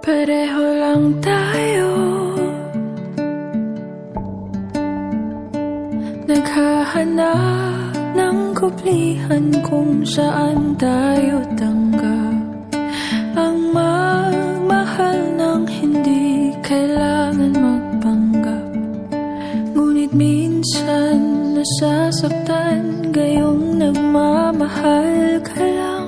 Pareho lang tayo. Naghahanap ng kuplihan kung saan tayo tanggap. Ang magmahal ng hindi kailangan magpanggap. Ngunit minsan nasasaktan gayong nagmamahal ka lang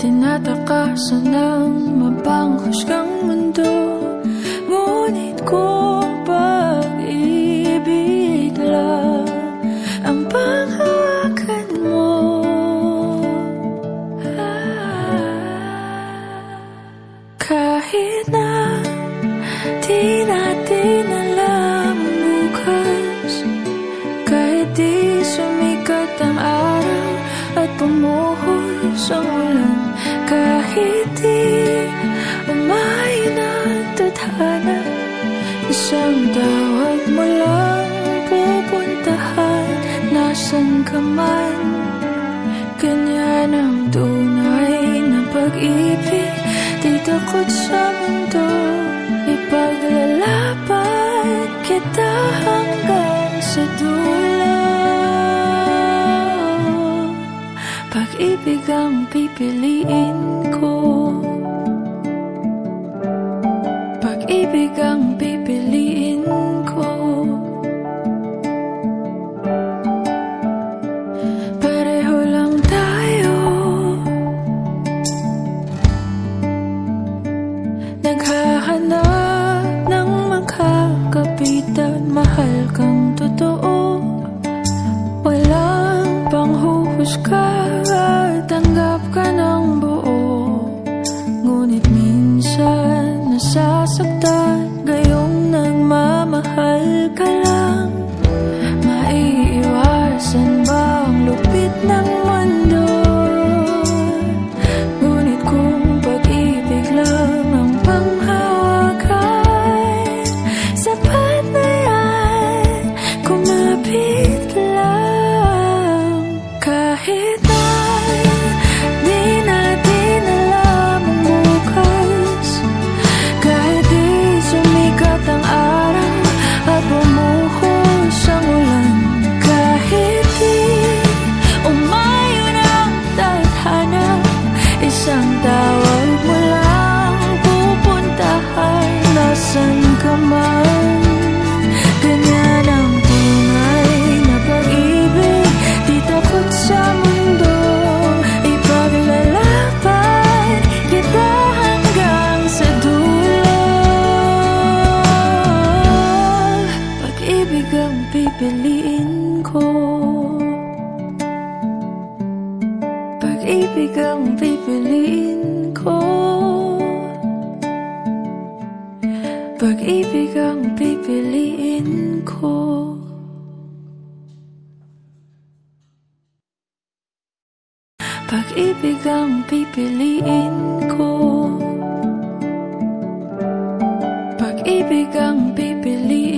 Tinatakasan ng mapanghusgang mundo. Ngunit kung pag-ibig lang Ang panghawakan mo. Ah, Kahit na Kahit di umayon ang tadhana. Isang tawag mo lang pupuntahan. Nasaan ka man? Ganyan ang tunay na pag-ibig. Di takot sa mundo Ipaglalaban kita hanggang sa dulo. Pag-ibig ang pipiliin at Tanggap pipiliin ko. Pag-ibig ang pipiliin ko Pag-ibig ang pipiliin ko. Pag-ibig ang pipiliin ko. Pag-ibig ang pipiliin